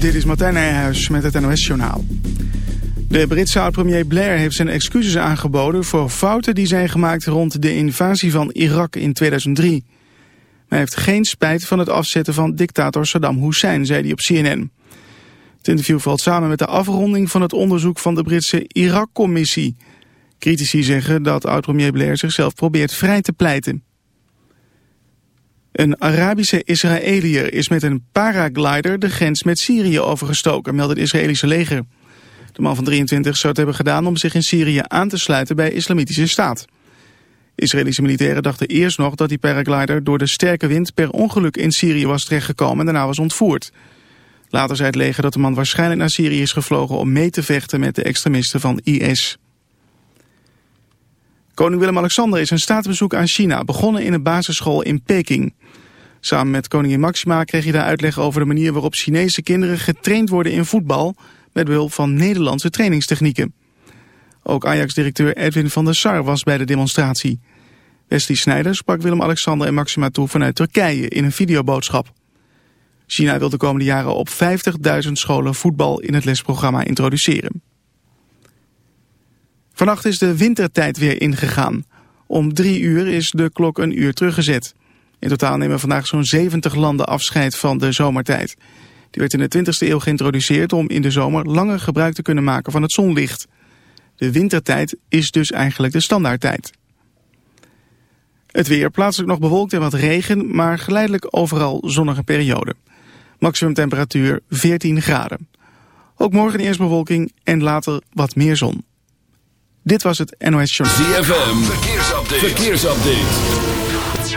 Dit is Martijn Nijhuis met het NOS-journaal. De Britse oud-premier Blair heeft zijn excuses aangeboden... voor fouten die zijn gemaakt rond de invasie van Irak in 2003. Hij heeft geen spijt van het afzetten van dictator Saddam Hussein, zei hij op CNN. Het interview valt samen met de afronding van het onderzoek van de Britse Irak-commissie. Critici zeggen dat oud-premier Blair zichzelf probeert vrij te pleiten. Een Arabische Israëliër is met een paraglider de grens met Syrië overgestoken, meldt het Israëlische leger. De man van 23 zou het hebben gedaan om zich in Syrië aan te sluiten bij Islamitische Staat. Israëlische militairen dachten eerst nog dat die paraglider door de sterke wind per ongeluk in Syrië was terechtgekomen en daarna was ontvoerd. Later zei het leger dat de man waarschijnlijk naar Syrië is gevlogen om mee te vechten met de extremisten van IS. Koning Willem-Alexander is een staatsbezoek aan China begonnen in een basisschool in Peking. Samen met koningin Maxima kreeg hij daar uitleg over de manier waarop Chinese kinderen getraind worden in voetbal met behulp van Nederlandse trainingstechnieken. Ook Ajax-directeur Edwin van der Sar was bij de demonstratie. Wesley Sneijder sprak Willem-Alexander en Maxima toe vanuit Turkije in een videoboodschap. China wil de komende jaren op 50.000 scholen voetbal in het lesprogramma introduceren. Vannacht is de wintertijd weer ingegaan. Om drie uur is de klok een uur teruggezet. In totaal nemen vandaag zo'n 70 landen afscheid van de zomertijd. Die werd in de 20e eeuw geïntroduceerd om in de zomer langer gebruik te kunnen maken van het zonlicht. De wintertijd is dus eigenlijk de standaardtijd. Het weer plaatselijk nog bewolkt en wat regen, maar geleidelijk overal zonnige periode. Maximum temperatuur 14 graden. Ook morgen eerst bewolking en later wat meer zon. Dit was het NOS Journal. ZFM, verkeersupdate. verkeersupdate.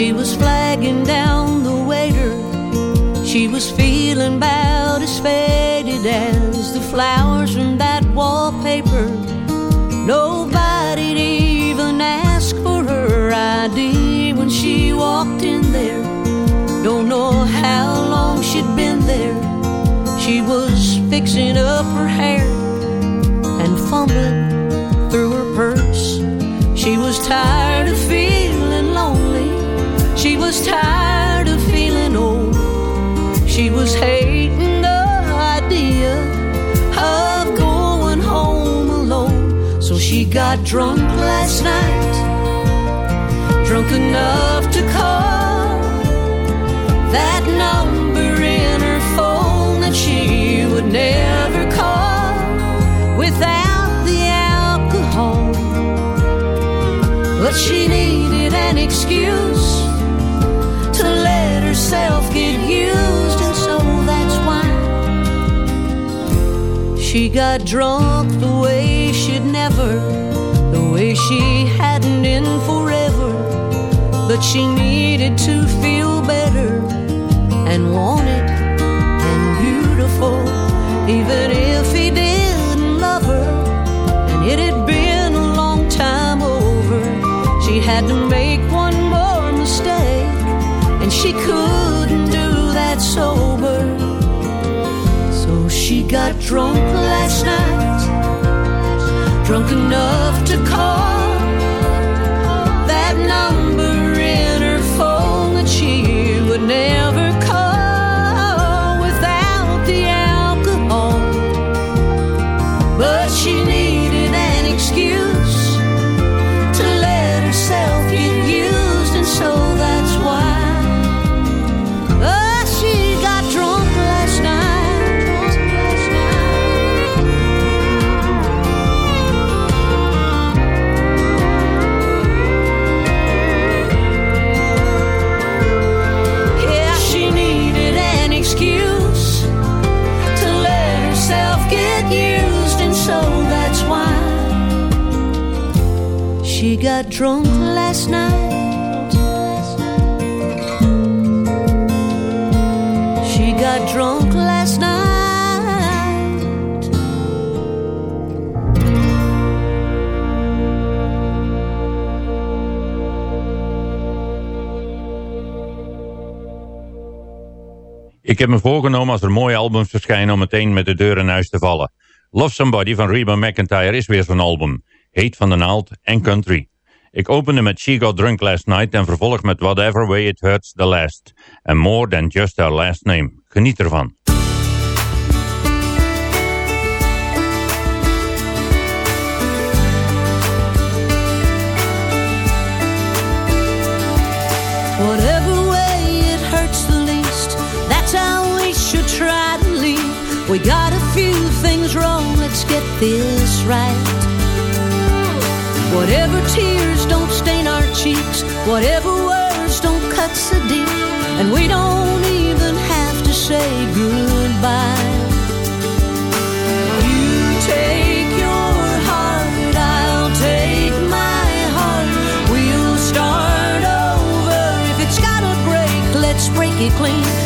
She was flagging down the waiter. She was feeling about as faded as the flowers from that wallpaper. Nobody'd even ask for her ID when she walked in there. Don't know how long she'd been there. She was fixing up her hair and fumbling got drunk last night, drunk enough to call that number in her phone that she would never call without the alcohol. But she needed an excuse to let herself get used, and so that's why she got drunk the way she hadn't in forever. But she needed to feel better and wanted and beautiful, even if he didn't love her, and it had been a long time over. She had to make one more mistake and she couldn't do that sober. So she got drunk last night, drunk enough to call got drunk last night. She got drunk last night. Ik heb me voorgenomen als er mooie albums verschijnen om meteen met de deur in huis te vallen. Love Somebody van Reba McIntyre is weer zo'n album. Heet van de naald en country. Ik opende met She Got Drunk Last Night en vervolg met Whatever Way It Hurts The Last. And More Than Just Our Last Name. Geniet ervan. Whatever way it hurts the least, that's how we should try to leave. We got a few things wrong, let's get this right. Whatever tears don't stain our cheeks, whatever words don't cut so deep, and we don't even have to say goodbye. You take your heart, I'll take my heart. We'll start over. If it's gotta break, let's break it clean.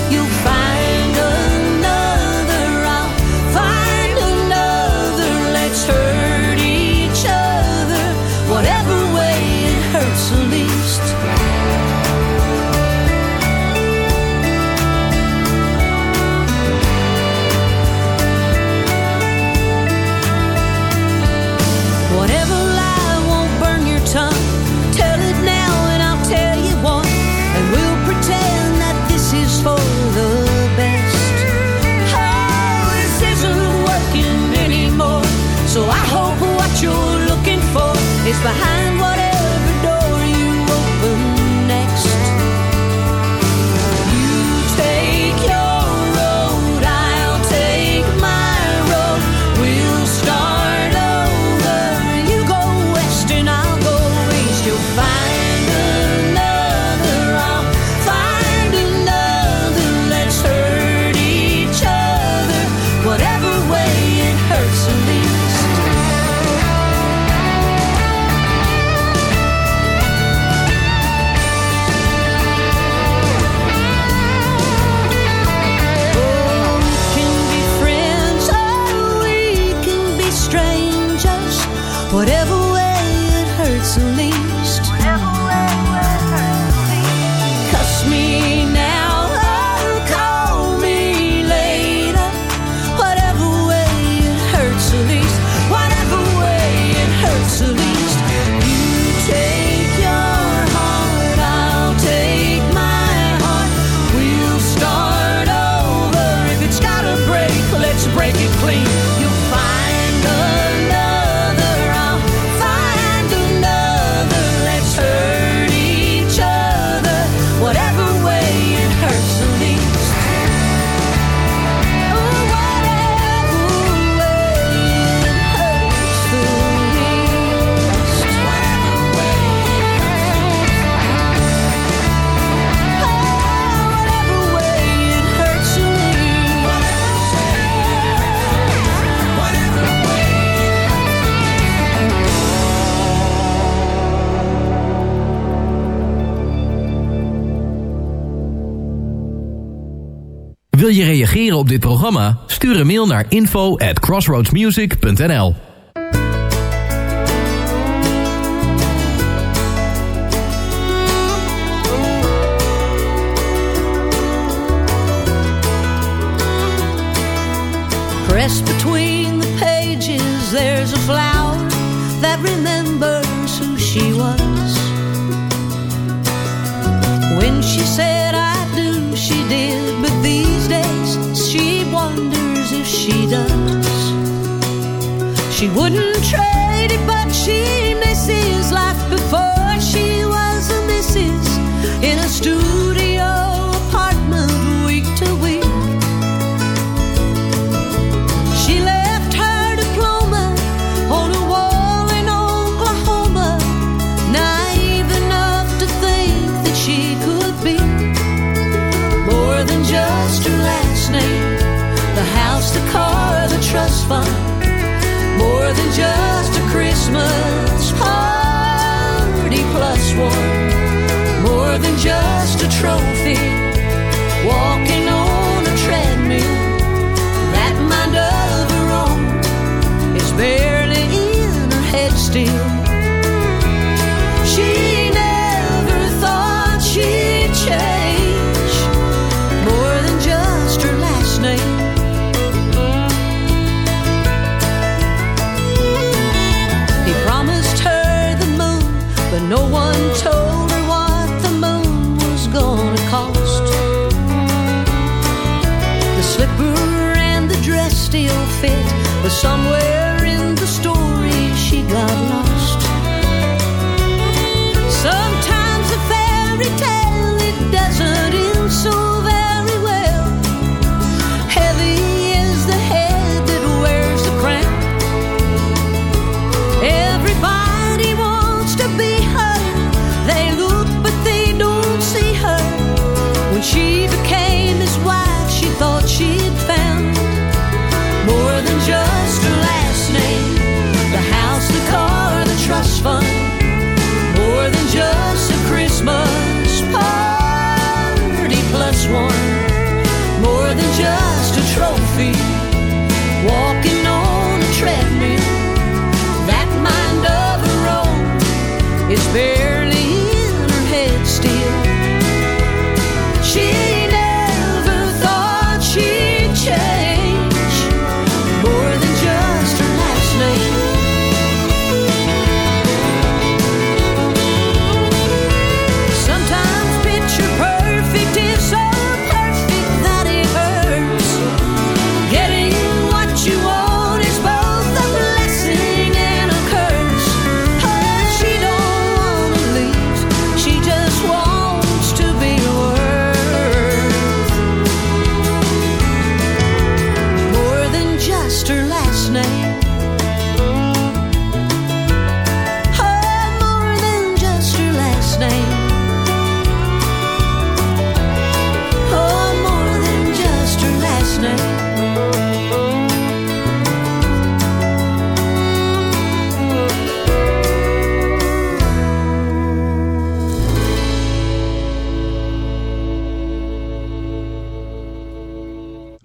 Behind op dit programma? Stuur een mail naar info at crossroadsmusic.nl Pressed between the pages, there's a flower that remembers who she was. When she said She wouldn't trade it, but she misses life before she was a missus in a studio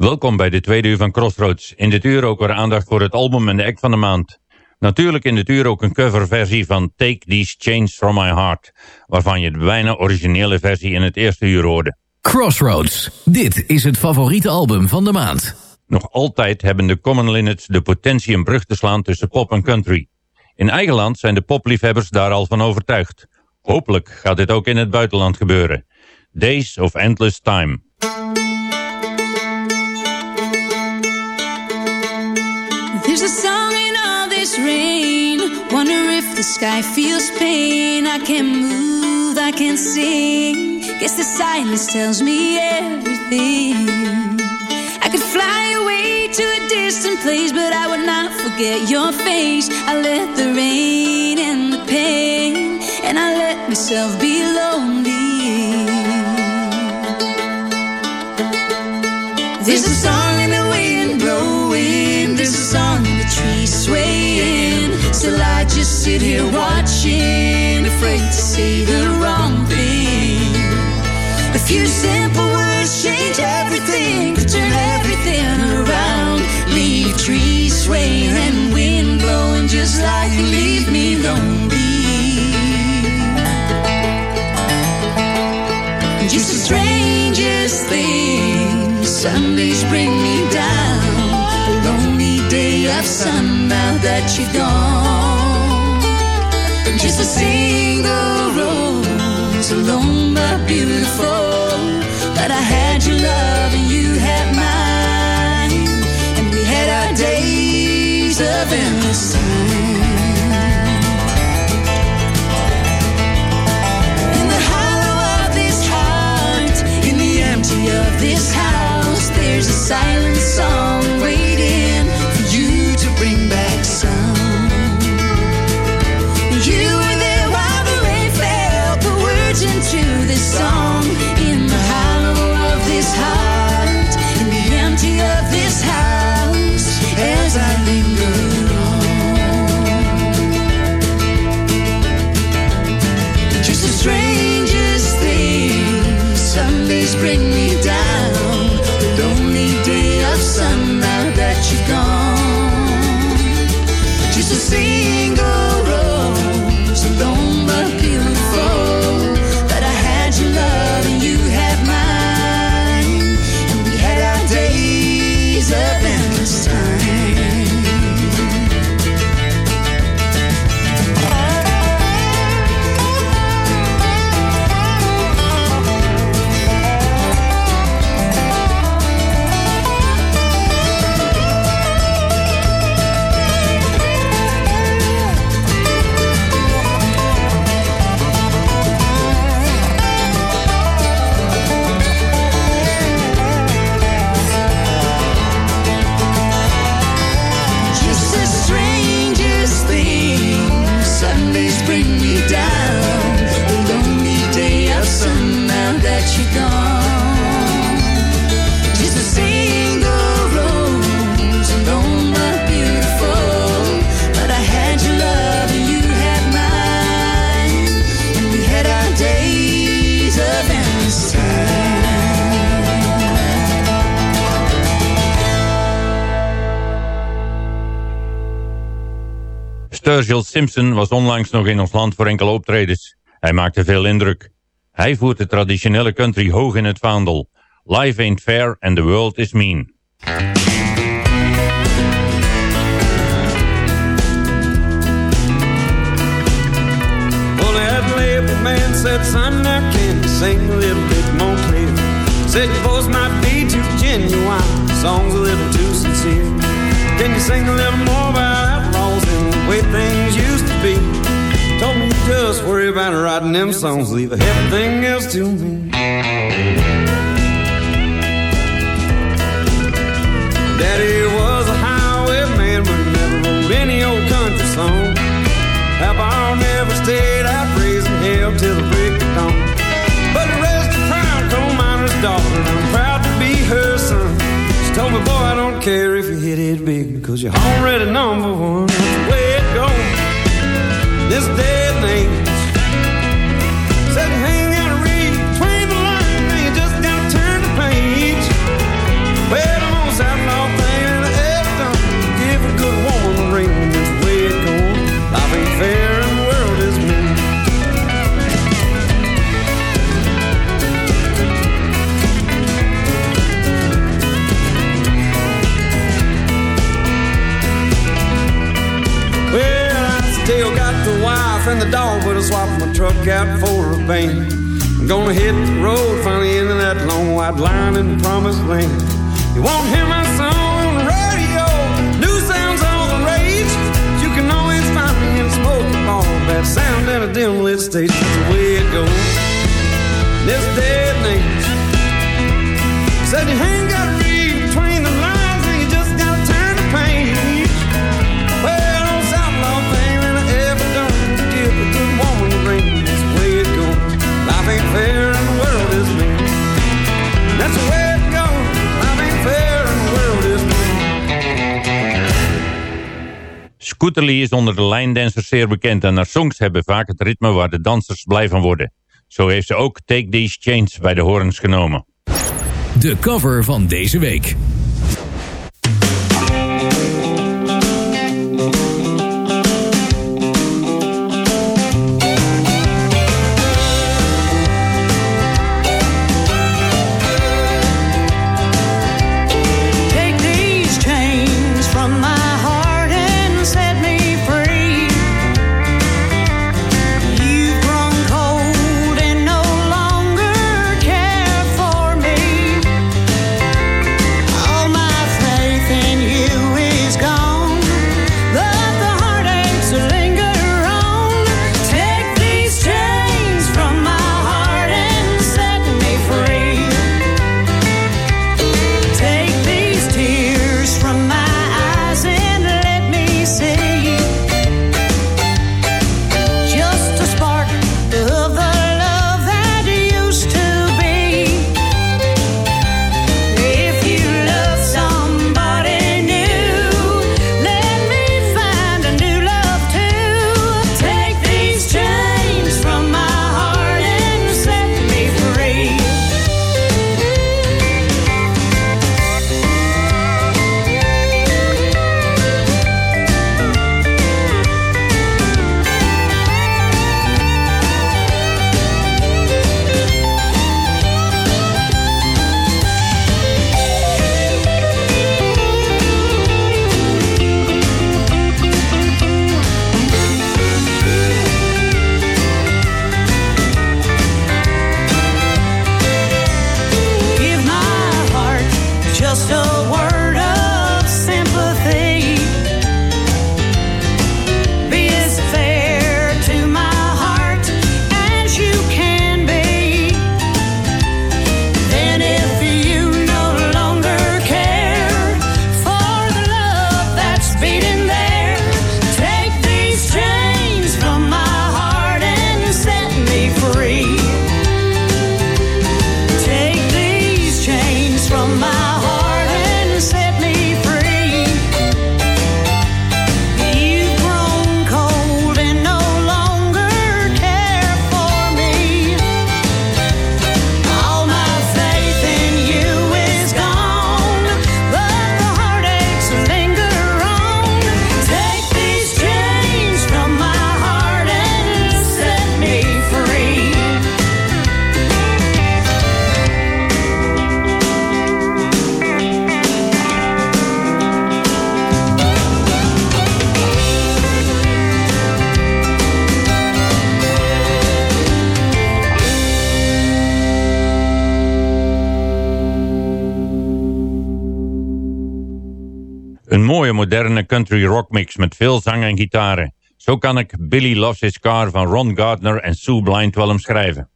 Welkom bij de tweede uur van Crossroads. In dit uur ook weer aandacht voor het album en de act van de maand. Natuurlijk in dit uur ook een coverversie van Take These Chains From My Heart, waarvan je de bijna originele versie in het eerste uur hoorde. Crossroads. Dit is het favoriete album van de maand. Nog altijd hebben de Common Linnets de potentie een brug te slaan tussen pop en country. In eigen land zijn de popliefhebbers daar al van overtuigd. Hopelijk gaat dit ook in het buitenland gebeuren. Days of Endless Time. Rain. Wonder if the sky feels pain. I can't move, I can't sing. Guess the silence tells me everything. I could fly away to a distant place, but I would not forget your face. I let the rain and the pain, and I let myself be lonely. There's a song in the wind blowing. There's a song in the trees swaying. Still, I just sit here watching, afraid to say the wrong thing. A few simple words change everything, could turn everything around. Leave trees swaying and wind blowing, just like you leave me lonely. Just the strangest thing. Sundays bring me down. Of now that you're gone. Just a single rose alone, but beautiful. But I had your love and you had mine, and we had our days of endless time. In the hollow of this heart, in the empty of this house, there's a silent song Sturgill Simpson was onlangs nog in ons land voor enkele optredens. Hij maakte veel indruk. Hij voert de traditionele country hoog in het vaandel. Life ain't fair and the world is mean. Man said, son, now can sing a little bit more clear? Said your voice might be too genuine, song's a little too sincere. Can you sing a little more about way things used to be? Told me just worry about writing them songs, leave everything else to me. Daddy was a highwayman, but never wrote any old country song. Papa never stayed out raising hell till the break of dawn. But he raised a proud coal miner's daughter, and I'm proud to be her son. She told me, boy, I don't care if you hit it big, because you're already number one. That's the way it and the dog, but I swapped my truck out for a van. I'm gonna hit the road, finally into that long white line in the promised land. You won't hear my song on the radio, new sounds on the rage. You can always find me in a smoky bar, bad sound in a dim lit stage. That's the way it goes. This and age. Said you ain't Scooter Lee is onder de lijndancers zeer bekend en haar songs hebben vaak het ritme waar de dansers blij van worden. Zo heeft ze ook Take These Chains bij de horens genomen. De cover van deze week. Mooie moderne country rock mix met veel zang en gitaren. Zo kan ik Billy Loves His Car van Ron Gardner en Sue Blind wel omschrijven.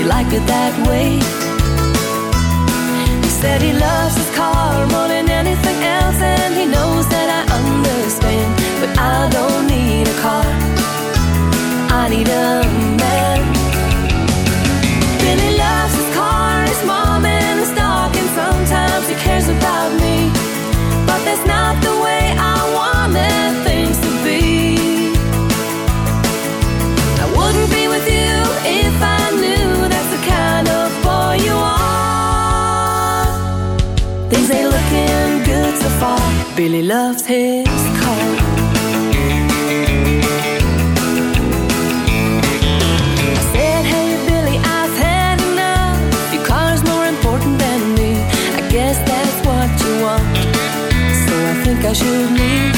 He liked it that way. He said he loves his car more than anything else and he knows that I understand. But I don't need a car. I need a man. Billy loves his car, his mom and his dog, and sometimes he cares about me. But that's not the way Billy loves his car. I said, hey Billy, I've had enough. Your car's more important than me. I guess that's what you want. So I think I should leave.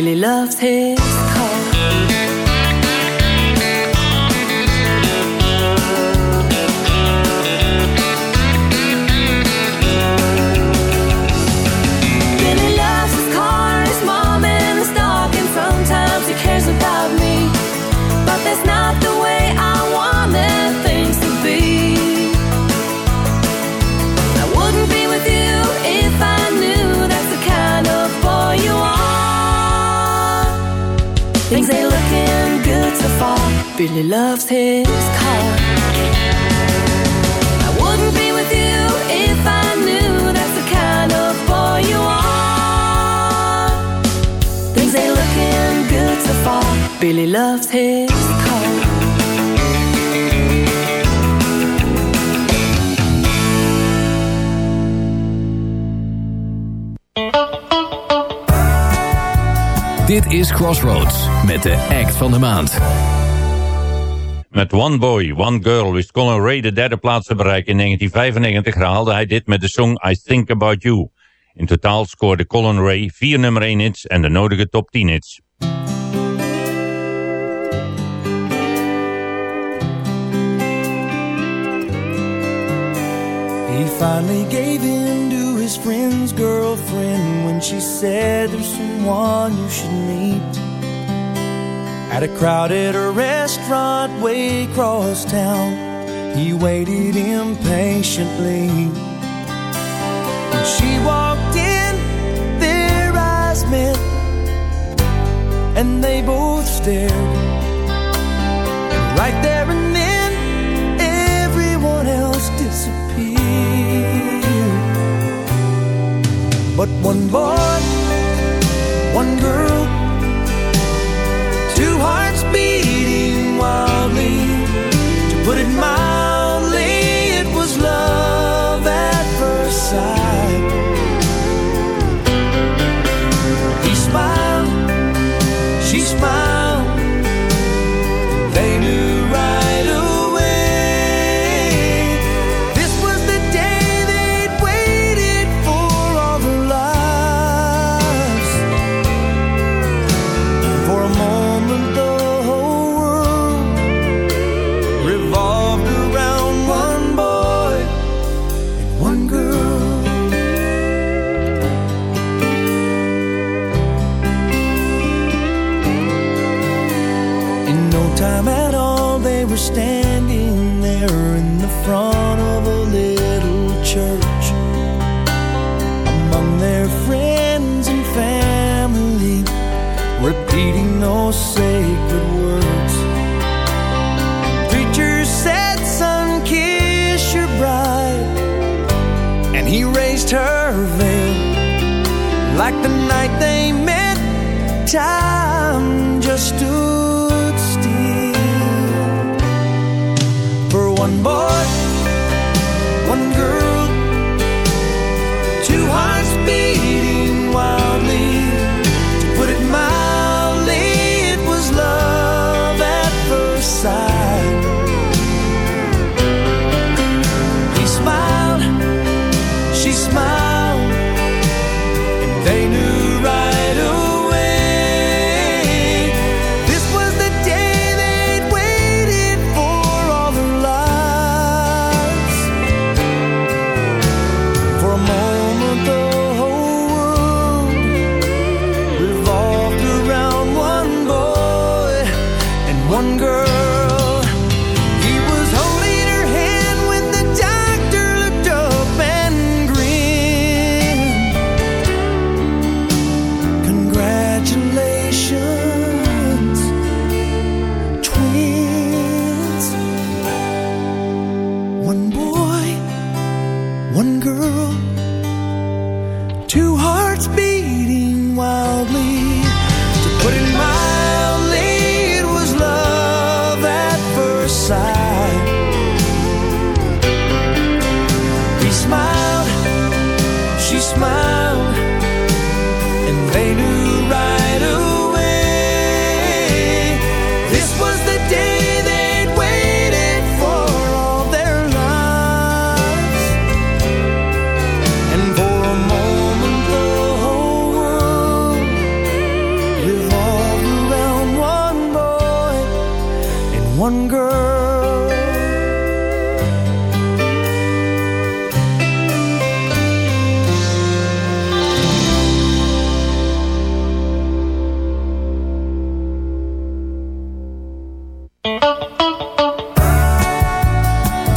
Far. Billy Billy loves his car. I wouldn't be with you if I knew that's the kind of boy you are. Things ain't looking good so far. Billy loves his car. Dit is Crossroads met de act van de maand. Met One Boy, One Girl wist Colin Ray de derde plaats te bereiken. In 1995 herhaalde hij dit met de song I Think About You. In totaal scoorde Colin Ray vier nummer 1 hits en de nodige top 10 hits. He finally gave in his friend's girlfriend when she said there's someone you should meet. At a crowded restaurant way across town, he waited impatiently. When she walked in, their eyes met, and they both stared. And right there and then, everyone else disappeared. But one boy, one girl, Two hearts beating wildly To put it mildly like the night they met. Time just stood still. For one more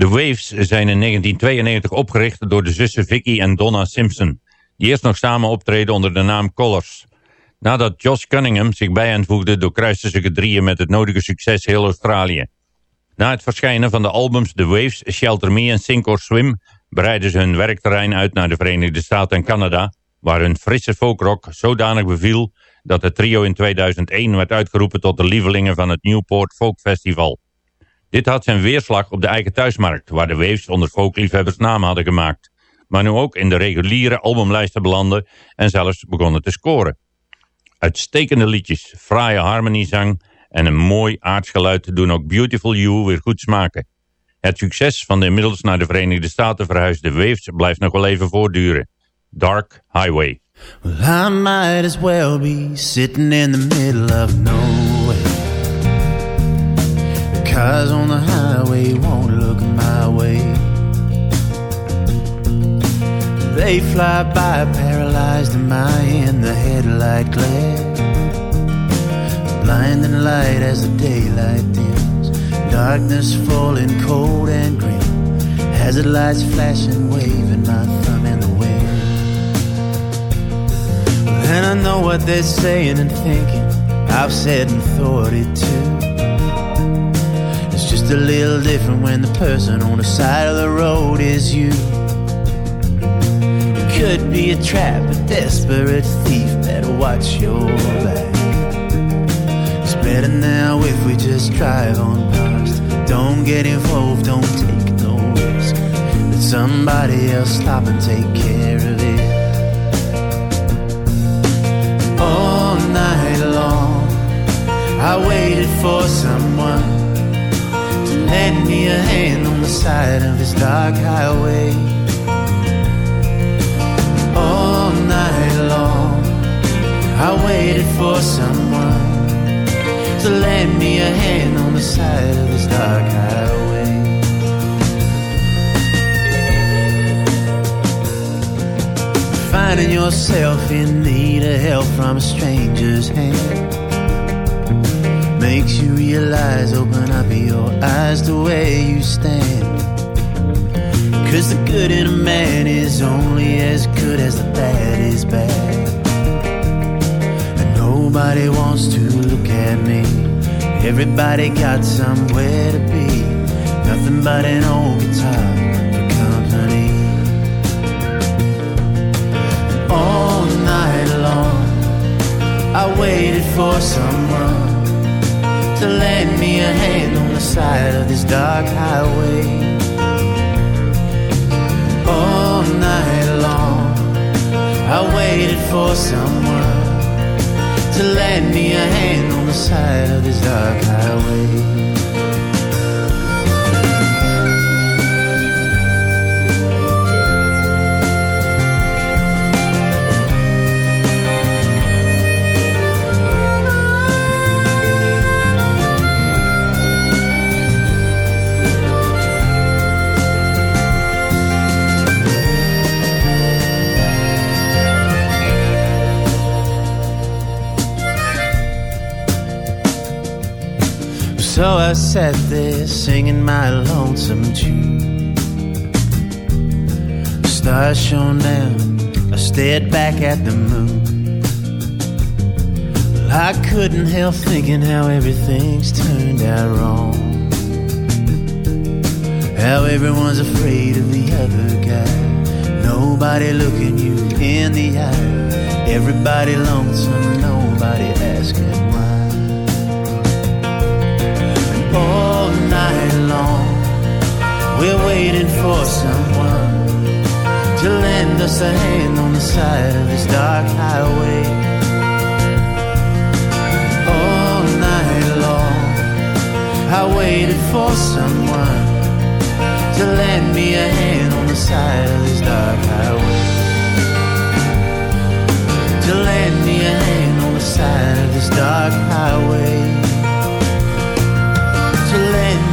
De Waves zijn in 1992 opgericht door de zussen Vicky en Donna Simpson, die eerst nog samen optreden onder de naam Colors. Nadat Josh Cunningham zich bij hen voegde, doorkruisten ze drieën met het nodige succes heel Australië. Na het verschijnen van de albums The Waves, Shelter Me en Sink or Swim breidden ze hun werkterrein uit naar de Verenigde Staten en Canada, waar hun frisse folkrock zodanig beviel dat het trio in 2001 werd uitgeroepen tot de lievelingen van het Newport Folk Festival. Dit had zijn weerslag op de eigen thuismarkt, waar de Waves onder folkliefhebbers naam hadden gemaakt, maar nu ook in de reguliere albumlijsten belanden en zelfs begonnen te scoren. Uitstekende liedjes, fraaie harmoniezang en een mooi aardsgeluid doen ook Beautiful You weer goed smaken. Het succes van de inmiddels naar de Verenigde Staten verhuisde Waves blijft nog wel even voortduren. Dark Highway. As well be sitting in the middle of. Cars on the highway won't look my way. They fly by paralyzed am I in the headlight glare. Blinding light as the daylight dims. Darkness falling cold and grim. Hazard lights flashing, waving my thumb in the wind. And I know what they're saying and thinking. I've said and thought it too. A little different when the person on the side of the road is you. It could be a trap, a desperate thief. Better watch your back. It's better now if we just drive on past. Don't get involved, don't take no risk. Let somebody else stop and take care of it. all night long. I waited for someone lend me a hand on the side of this dark highway. All night long, I waited for someone to lend me a hand on the side of this dark highway. finding yourself in need of help from a stranger's hand makes you realize, oh, open your eyes the way you stand. Cause the good in a man is only as good as the bad is bad. And nobody wants to look at me. Everybody got somewhere to be. Nothing but an old guitar for company. all night long. I waited for someone to lend me a hand the side of this dark highway. All night long, I waited for someone to lend me a hand on the side of this dark highway. So I sat there singing my lonesome tune. Stars shone down, I stared back at the moon. Well, I couldn't help thinking how everything's turned out wrong. How everyone's afraid of the other guy. Nobody looking you in the eye. Everybody lonesome, nobody asking all night long. We're waiting for someone to lend us a hand on the side of this dark highway. All night long, I waited for someone to lend me a hand on the side of this dark highway. To lend me a hand on the side of this dark highway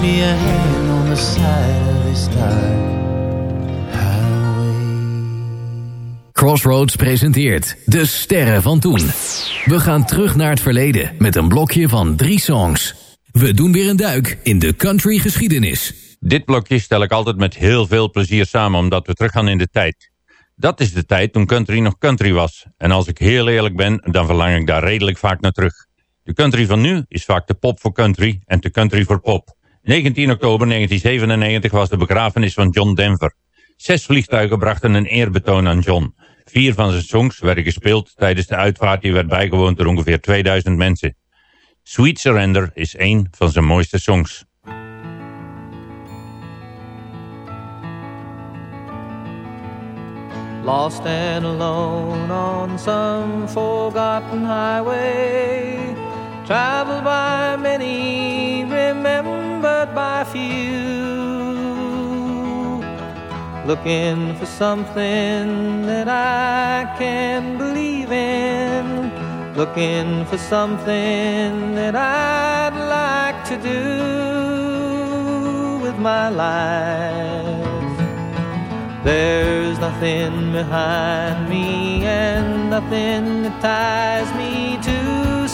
me a hand on the side of this dark highway. Crossroads presenteert De Sterren van Toen. We gaan terug naar het verleden met een blokje van drie songs. We doen weer een duik in de country geschiedenis. Dit blokje stel ik altijd met heel veel plezier samen omdat we teruggaan in de tijd. Dat is de tijd toen country nog country was. En als ik heel eerlijk ben, dan verlang ik daar redelijk vaak naar terug. De country van nu is vaak de pop voor country en de country voor pop. 19 oktober 1997 was de begrafenis van John Denver. Zes vliegtuigen brachten een eerbetoon aan John. Vier van zijn songs werden gespeeld tijdens de uitvaart die werd bijgewoond door ongeveer 2000 mensen. Sweet Surrender is een van zijn mooiste songs. Lost and alone on some forgotten highway Traveled by many, remembered by few. Looking for something that I can believe in. Looking for something that I'd like to do with my life. There's nothing behind me and nothing that ties me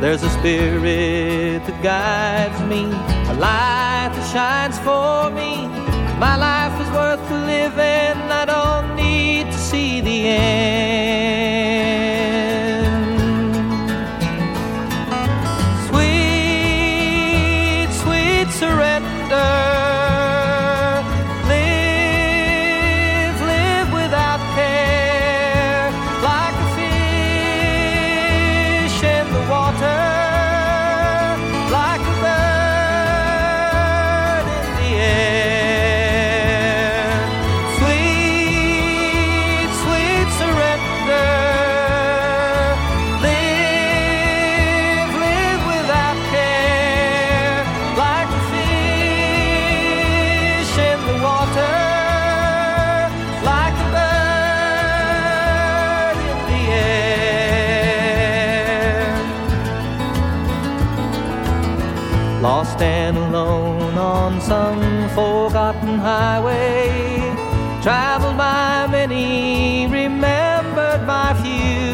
There's a spirit that guides me, a light that shines for me. My life is worth living, I don't need to see the end. Forgotten highway, traveled by many, remembered by few.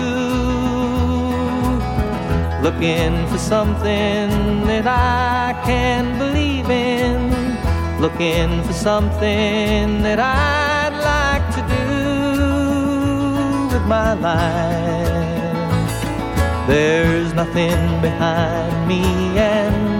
Looking for something that I can believe in, looking for something that I'd like to do with my life. There's nothing behind me and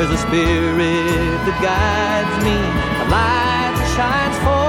There's a spirit that guides me, a light that shines for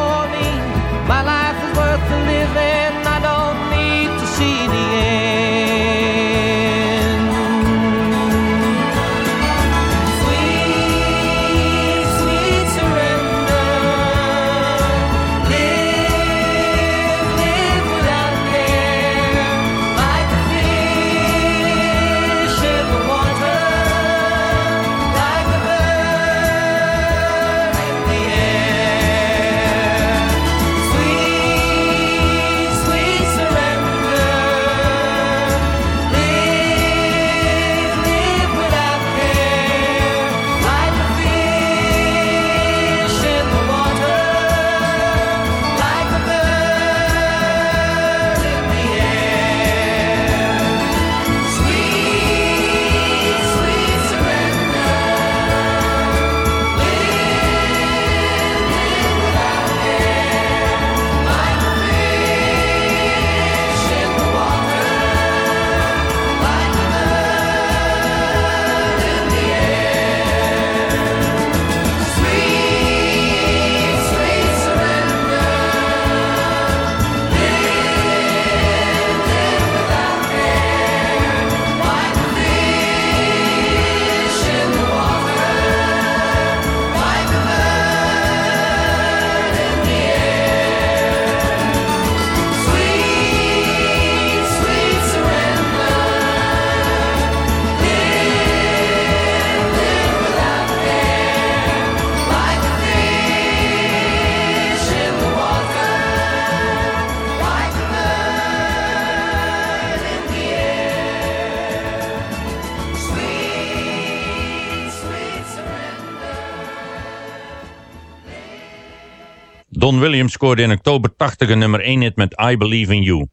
Don Williams scoorde in oktober 80 een nummer 1 hit met I Believe in You.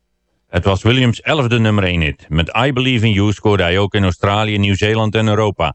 Het was Williams' elfde nummer 1 hit. Met I Believe in You scoorde hij ook in Australië, Nieuw-Zeeland en Europa.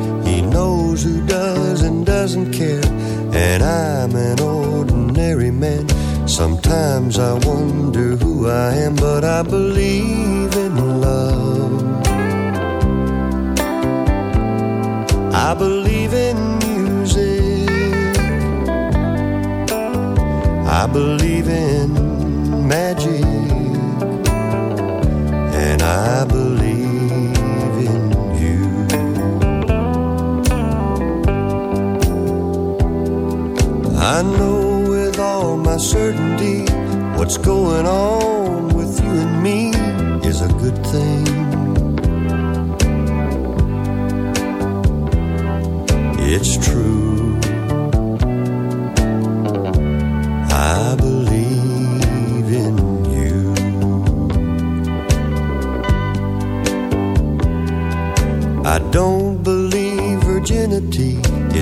Knows who does and doesn't care. And I'm an ordinary man. Sometimes I wonder who I am, but I believe in love. I believe in music. I believe in magic. And I I know with all my certainty what's going on with you and me is a good thing. It's true.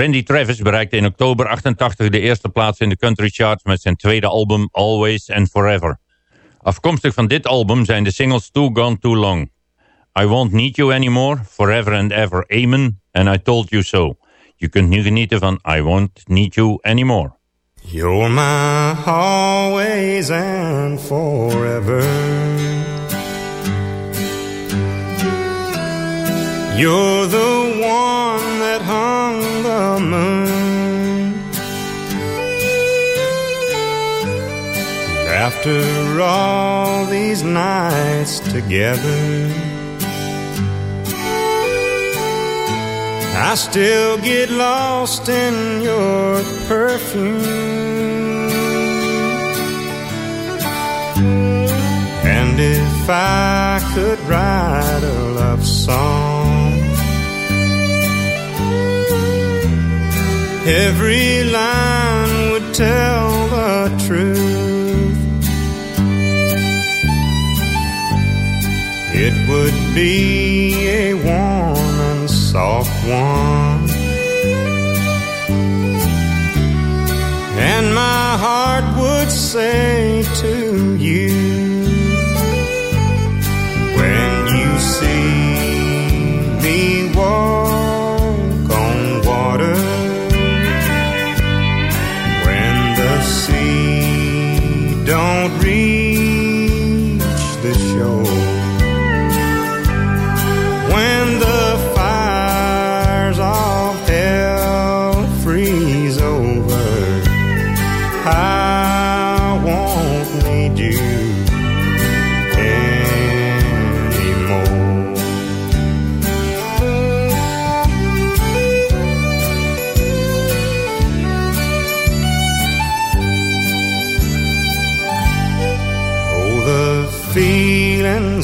Randy Travis bereikte in oktober 88 de eerste plaats in de country charts met zijn tweede album Always and Forever. Afkomstig van dit album zijn de singles Too Gone Too Long, I Won't Need You Anymore, Forever and Ever, Amen and I Told You So. Je kunt nu genieten van I Won't Need You Anymore. You're my always and forever. You're the one that hung the moon. And after all these nights together, I still get lost in your perfume. And if I could write a love song, every line would tell the truth. It would be a warm and soft one. And my heart would say to you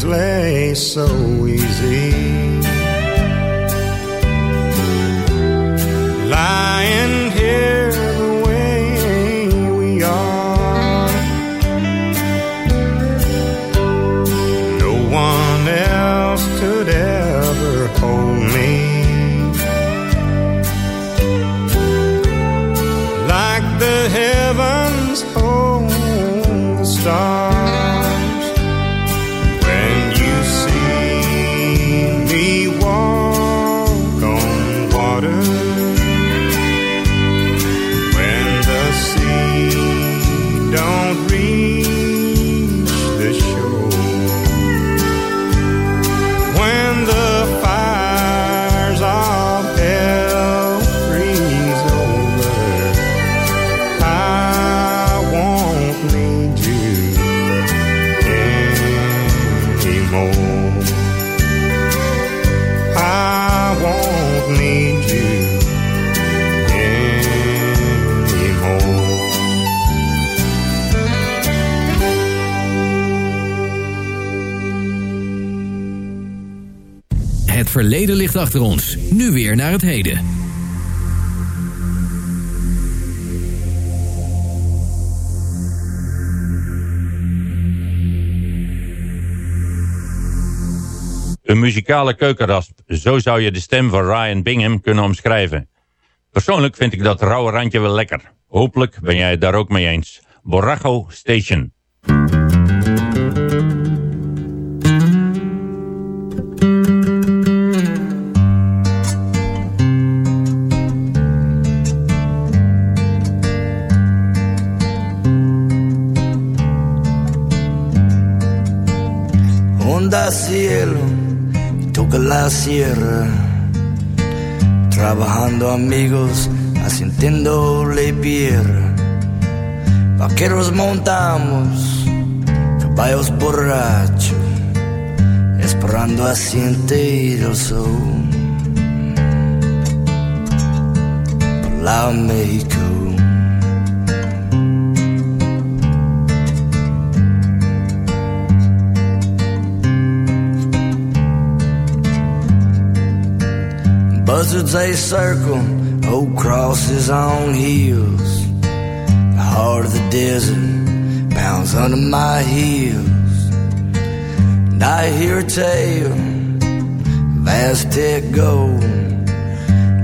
feelings lay so easy. Verleden ligt achter ons. Nu weer naar het heden. Een muzikale keukenrasp, zo zou je de stem van Ryan Bingham kunnen omschrijven. Persoonlijk vind ik dat rauwe randje wel lekker. Hopelijk ben jij het daar ook mee eens. Borracho Station. Onda cielo, toca la sierra, trabajando amigos, haciendo le pierra. Vaqueros montamos, caballos borrachos, esperando a sentir el sol. Por la México. Buzzards they circle, old crosses on heels. The heart of the desert pounds under my heels. And I hear a tale of Aztec gold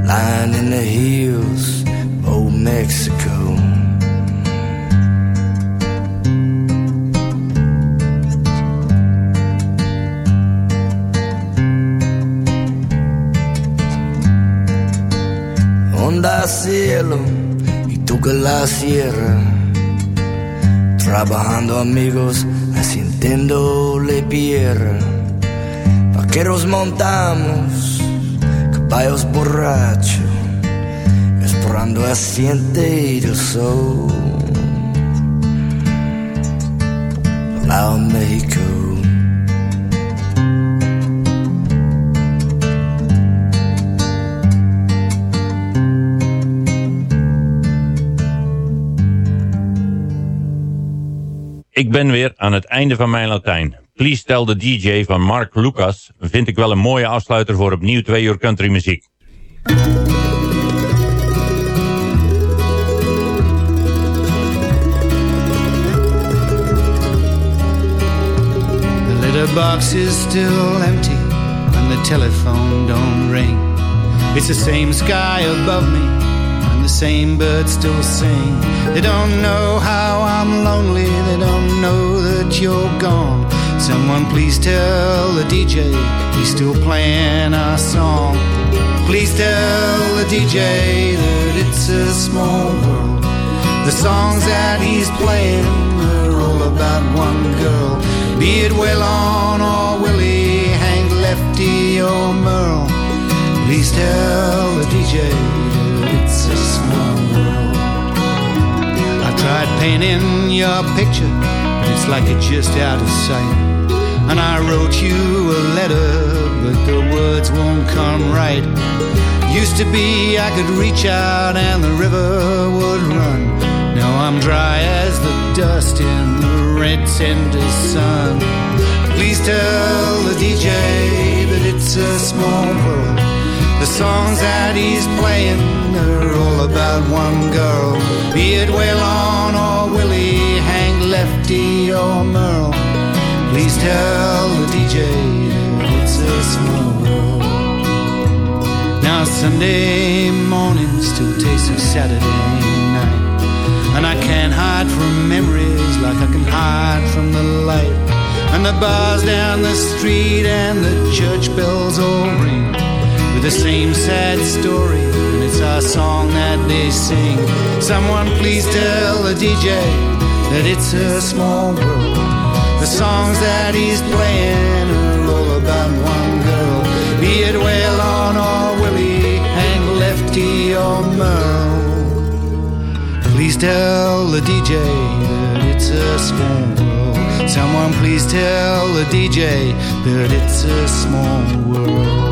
lying in the hills of old Mexico. cielo y tú que la sierra. Trabajando amigos, haciéndole tierra. Vaqueros montamos, caballos borrachos, esperando a siente del sol. Lao México. Ik ben weer aan het einde van mijn Latijn. Please Tell the DJ van Mark Lucas vind ik wel een mooie afsluiter voor opnieuw twee uur country muziek. The letterbox is still empty and the telephone don't ring. It's the same sky above me the same birds still sing. They don't know how I'm lonely, they don't know that you're gone. Someone please tell the DJ he's still playing our song. Please tell the DJ that it's a small world. The songs that he's playing are all about one girl. Be it Waylon or Willie, Hank Lefty or Merle. Please tell the DJ a small world. I tried painting your picture, but it's like it's just out of sight. And I wrote you a letter, but the words won't come right. Used to be I could reach out and the river would run. Now I'm dry as the dust in the red tender sun. Please tell the DJ that it's a small world. The songs that he's playing are all about one girl. Be it Waylon or Willie, Hank Lefty or Merle. Please tell the DJ it's a small world. Now Sunday morning still tastes of Saturday night. And I can't hide from memories like I can hide from the light. And the bars down the street and the church bells all ring with the same sad story. And it's our song that they sing. Someone please tell the DJ that it's a small world. The songs that he's playing are all about one girl. Be it Waylon or Willie, Hank Lefty or Merle. Please tell the DJ that it's a small world. Someone please tell the DJ that it's a small world.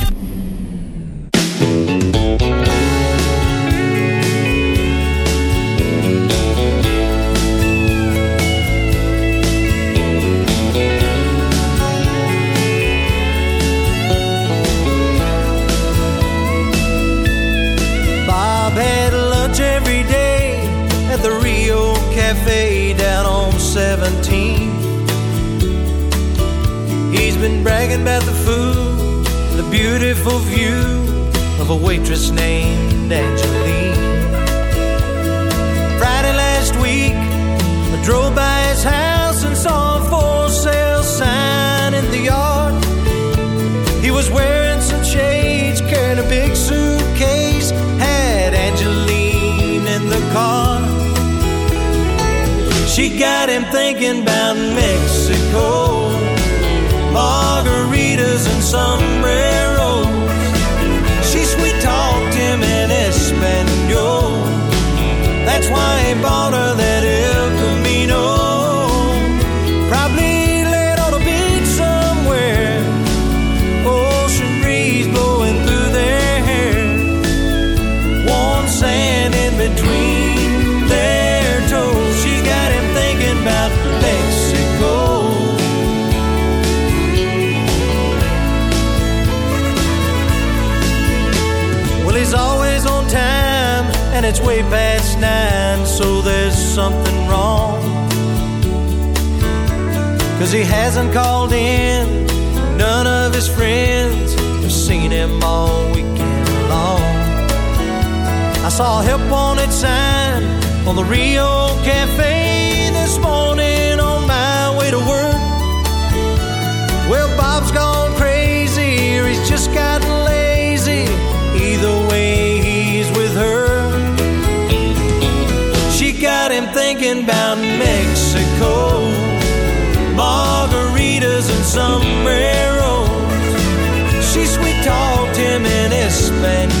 Waitress named Angeline. Friday last week, I drove by his house and saw a for sale sign in the yard. He was wearing some shades, carrying a big suitcase, had Angeline in the car. She got him thinking about Mexico, margaritas and sombreros. Cause he hasn't called in, none of his friends have seen him all weekend long. I saw a help wanted sign on the Rio Cafe this morning on my way to work. Well, Bob's gone crazy, or he's just gotten lazy. Either way, he's with her. She got him thinking about Mexico, sombreros. She sweet talked him in Espanol.